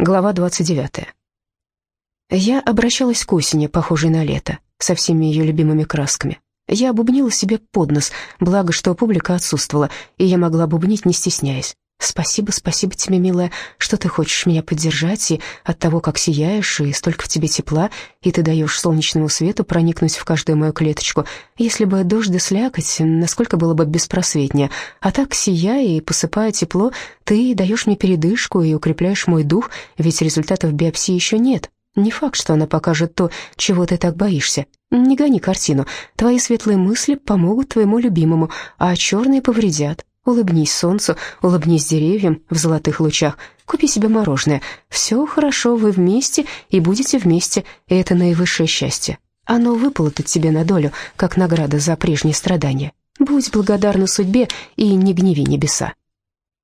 Глава 29. Я обращалась к осени, похожей на лето, со всеми ее любимыми красками. Я бубнила себе под нос, благо, что публика отсутствовала, и я могла бубнить, не стесняясь. «Спасибо, спасибо тебе, милая, что ты хочешь меня поддержать, и от того, как сияешь, и столько в тебе тепла, и ты даешь солнечному свету проникнуть в каждую мою клеточку. Если бы дождь слякоть, насколько было бы беспросветнее. А так, сияя и посыпая тепло, ты даешь мне передышку и укрепляешь мой дух, ведь результатов биопсии еще нет. Не факт, что она покажет то, чего ты так боишься. Не гони картину. Твои светлые мысли помогут твоему любимому, а черные повредят. Улыбнись солнцу, улыбнись деревьям в золотых лучах. Купи себе мороженое. Все хорошо, вы вместе и будете вместе, и это наивысшее счастье. Оно выплатит тебе на долю, как награда за прежние страдания. Будь благодарна судьбе и не гневи небеса.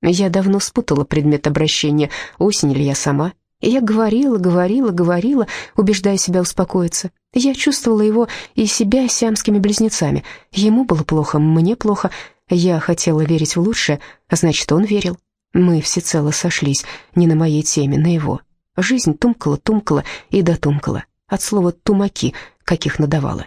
Я давно спутала предмет обращения, осень ли я сама. Я говорила, говорила, говорила, убеждая себя успокоиться. Я чувствовала его и себя сиамскими близнецами. Ему было плохо, мне плохо, я хотела верить в лучшее, а значит, он верил. Мы всецело сошлись, не на моей теме, на его. Жизнь тумкала, тумкала и дотумкала. От слова «тумаки», каких надавала.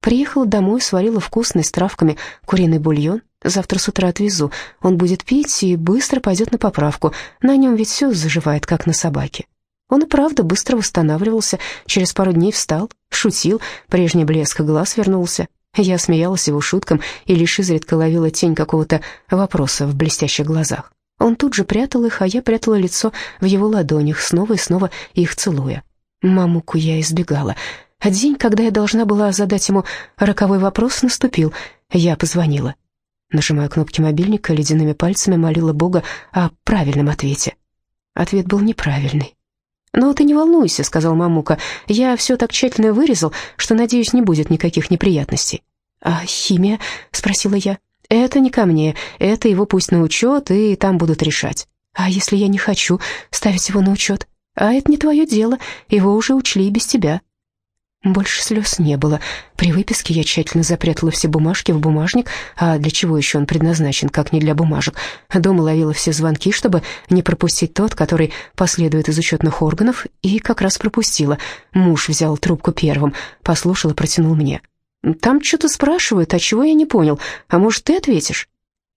Приехала домой, сварила вкусный с травками куриный бульон. Завтра с утра отвезу. Он будет пить и быстро пойдет на поправку. На нем ведь все заживает, как на собаке. Он и правда быстро восстанавливался, через пару дней встал, шутил, прежний блеск глаз вернулся. Я смеялась его шуткам и лишь изредка ловила тень какого-то вопроса в блестящих глазах. Он тут же прятал их, а я прятала лицо в его ладонях, снова и снова их целуя. Мамуку я избегала. А день, когда я должна была задать ему роковой вопрос, наступил. Я позвонила. Нажимая кнопки мобильника, ледяными пальцами молила Бога о правильном ответе. Ответ был неправильный. «Но ты не волнуйся», — сказал Мамука. «Я все так тщательно вырезал, что, надеюсь, не будет никаких неприятностей». «А химия?» — спросила я. «Это не ко мне. Это его пусть на учет, и там будут решать». «А если я не хочу ставить его на учет?» «А это не твое дело. Его уже учли без тебя». Больше слез не было. При выписке я тщательно запрятала все бумажки в бумажник, а для чего еще он предназначен, как не для бумажек. Дома ловила все звонки, чтобы не пропустить тот, который последует из учетных органов, и как раз пропустила. Муж взял трубку первым, послушал и протянул мне. «Там что-то спрашивают, а чего я не понял? А может, ты ответишь?»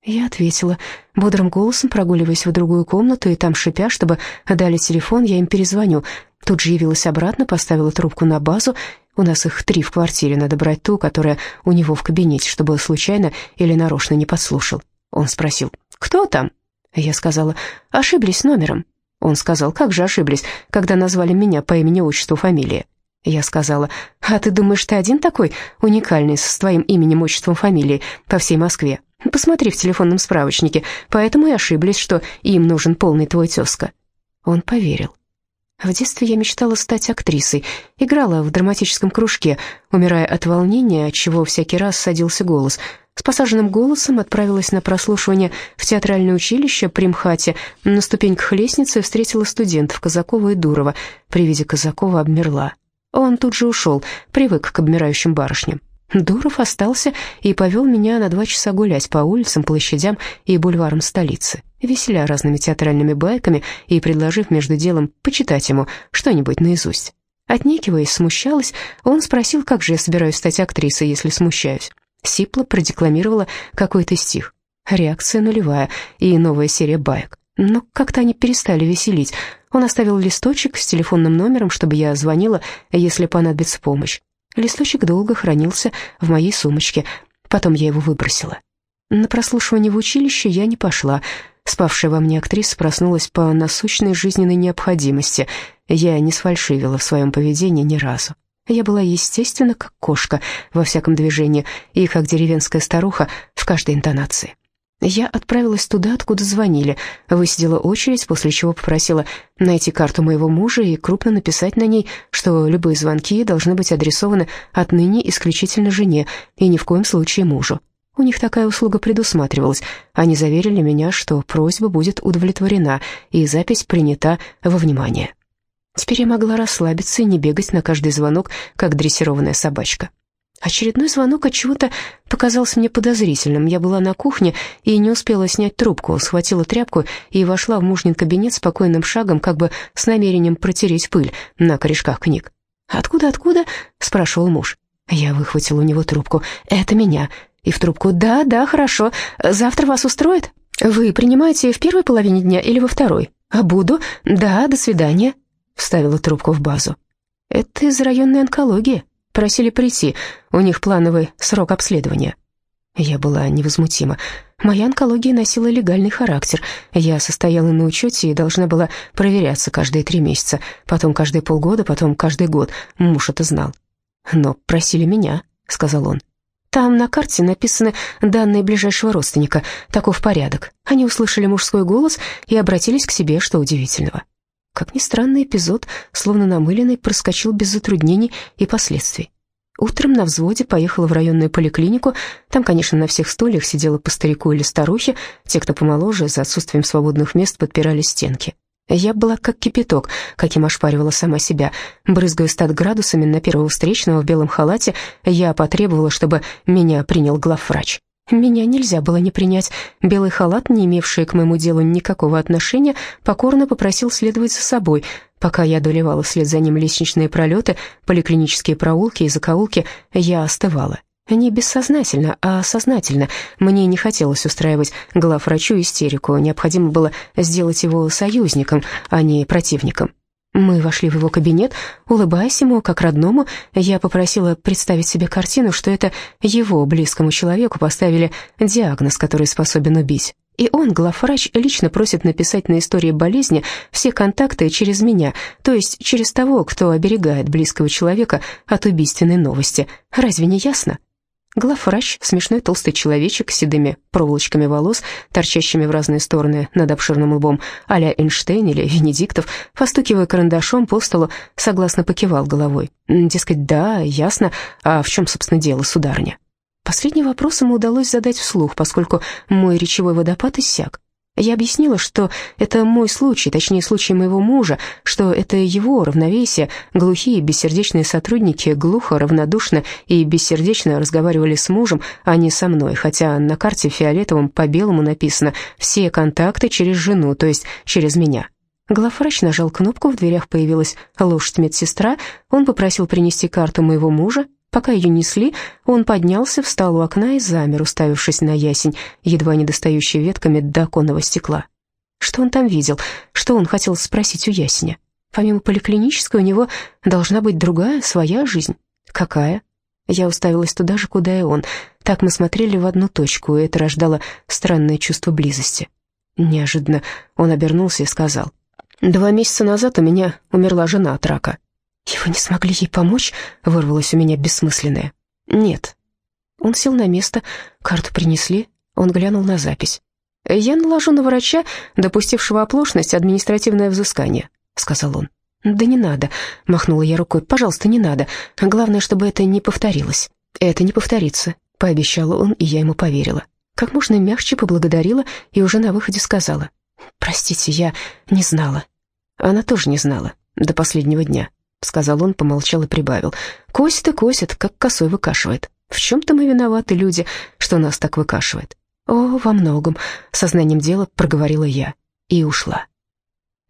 Я ответила, бодрым голосом прогуливаясь в другую комнату и там шипя, чтобы дали телефон, я им перезвоню. Тут же явилась обратно, поставила трубку на базу. У нас их три в квартире, надо брать ту, которая у него в кабинете, чтобы случайно или нарочно не подслушал. Он спросил, «Кто там?» Я сказала, «Ошиблись номером». Он сказал, «Как же ошиблись, когда назвали меня по имени, отчеству, фамилии?» Я сказала, «А ты думаешь, ты один такой уникальный, с твоим именем, отчеством, фамилией по всей Москве? Посмотри в телефонном справочнике, поэтому и ошиблись, что им нужен полный твой тезка». Он поверил. В детстве я мечтала стать актрисой, играла в драматическом кружке, умирая от волнения, от чего всякий раз садился голос. С посаженным голосом отправилась на прослушивание в театральное училище при МХАТе. На ступеньках лестницы встретила студентов Казакова и Дурова. При виде Казакова обмерла. Он тут же ушел, привык к обмирающим барышням. Дуров остался и повел меня на два часа гулять по улицам, площадям и бульварам столицы, веселя разными театральными байками и предложив между делом почитать ему что-нибудь наизусть. Отнекиваясь, смущалась, он спросил, как же я собираюсь стать актрисой, если смущаюсь. Сипла продекламировала какой-то стих. Реакция нулевая и новая серия баек. Но как-то они перестали веселить. Он оставил листочек с телефонным номером, чтобы я звонила, если понадобится помощь. Листочек долго хранился в моей сумочке, потом я его выбросила. На прослушивание в училище я не пошла. Спавшая во мне актриса проснулась по насущной жизненной необходимости. Я не сфальшивила в своем поведении ни разу. Я была естественно, как кошка во всяком движении и как деревенская старуха в каждой интонации. Я отправилась туда, откуда звонили, высидела очередь, после чего попросила найти карту моего мужа и крупно написать на ней, что любые звонки должны быть адресованы отныне исключительно жене и ни в коем случае мужу. У них такая услуга предусматривалась. Они заверили меня, что просьба будет удовлетворена и запись принята во внимание. Теперь я могла расслабиться и не бегать на каждый звонок, как дрессированная собачка. Очередной звонок от чего-то показался мне подозрительным. Я была на кухне и не успела снять трубку, схватила тряпку и вошла в мужнин кабинет спокойным шагом, как бы с намерением протереть пыль на корешках книг. «Откуда, откуда?» — спрашивал муж. Я выхватила у него трубку. «Это меня». И в трубку «Да, да, хорошо. Завтра вас устроит?» «Вы принимаете в первой половине дня или во второй?» «А буду. Да, до свидания». Вставила трубку в базу. «Это из районной онкологии. Просили прийти. У них плановый срок обследования». Я была невозмутима. Моя онкология носила легальный характер. Я состояла на учете и должна была проверяться каждые три месяца, потом каждые полгода, потом каждый год. Муж это знал. «Но просили меня», — сказал он. «Там на карте написаны данные ближайшего родственника. Таков порядок». Они услышали мужской голос и обратились к себе, что удивительного. Как ни странно, эпизод, словно намыленный, проскочил без затруднений и последствий. Утром на взводе поехала в районную поликлинику. Там, конечно, на всех стульях сидела по старику или старухе. Те, кто помоложе, за отсутствием свободных мест подпирали стенки. Я была как кипяток, каким ошпаривала сама себя. Брызгая стат градусами на первого встречного в белом халате, я потребовала, чтобы меня принял главврач. Меня нельзя было не принять. Белый халат, не имевший к моему делу никакого отношения, покорно попросил следовать за собой. Пока я одолевала вслед за ним лестничные пролеты, поликлинические проулки и закоулки, я остывала. Не бессознательно, а сознательно. Мне не хотелось устраивать главврачу истерику. Необходимо было сделать его союзником, а не противником. Мы вошли в его кабинет, улыбаясь ему, как родному, я попросила представить себе картину, что это его близкому человеку поставили диагноз, который способен убить. И он, главврач, лично просит написать на истории болезни все контакты через меня, то есть через того, кто оберегает близкого человека от убийственной новости. Разве не ясно? Главврач, смешной толстый человечек с седыми проволочками волос, торчащими в разные стороны над обширным лбом, а-ля Эйнштейн или Венедиктов, постукивая карандашом по столу, согласно покивал головой. Дескать, да, ясно, а в чем, собственно, дело, сударыня? Последний вопрос ему удалось задать вслух, поскольку мой речевой водопад иссяк. Я объяснила, что это мой случай, точнее, случай моего мужа, что это его равновесие. Глухие, бессердечные сотрудники глухо, равнодушно и бессердечно разговаривали с мужем, а не со мной, хотя на карте фиолетовым по белому написано «все контакты через жену», то есть через меня. Главврач нажал кнопку, в дверях появилась лошадь-медсестра, он попросил принести карту моего мужа, Пока ее несли, он поднялся, встал у окна и замер, уставившись на ясень, едва не достающий ветками до оконного стекла. Что он там видел? Что он хотел спросить у ясеня? Помимо поликлинической, у него должна быть другая, своя жизнь. Какая? Я уставилась туда же, куда и он. Так мы смотрели в одну точку, и это рождало странное чувство близости. Неожиданно он обернулся и сказал, «Два месяца назад у меня умерла жена от рака». «И вы не смогли ей помочь?» — вырвалось у меня бессмысленное. «Нет». Он сел на место, карту принесли, он глянул на запись. «Я наложу на врача, допустившего оплошность, административное взыскание», — сказал он. «Да не надо», — махнула я рукой, — «пожалуйста, не надо. Главное, чтобы это не повторилось». «Это не повторится», — пообещал он, и я ему поверила. Как можно мягче поблагодарила и уже на выходе сказала. «Простите, я не знала». Она тоже не знала до последнего дня. — сказал он, помолчал и прибавил. «Косит и косит, как косой выкашивает. В чем-то мы виноваты, люди, что нас так выкашивает». «О, во многом», — сознанием дела проговорила я и ушла.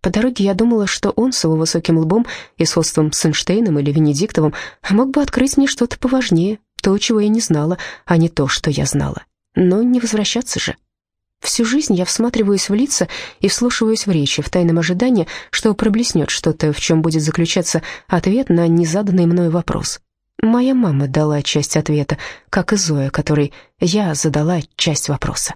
По дороге я думала, что он с его высоким лбом и сходством с Эйнштейном или Венедиктовым мог бы открыть мне что-то поважнее, то, чего я не знала, а не то, что я знала. Но не возвращаться же. Всю жизнь я всматриваюсь в лица и вслушиваюсь в речи, в тайном ожидании, что проблеснет что-то, в чем будет заключаться ответ на незаданный мной вопрос. Моя мама дала часть ответа, как и Зоя, которой я задала часть вопроса.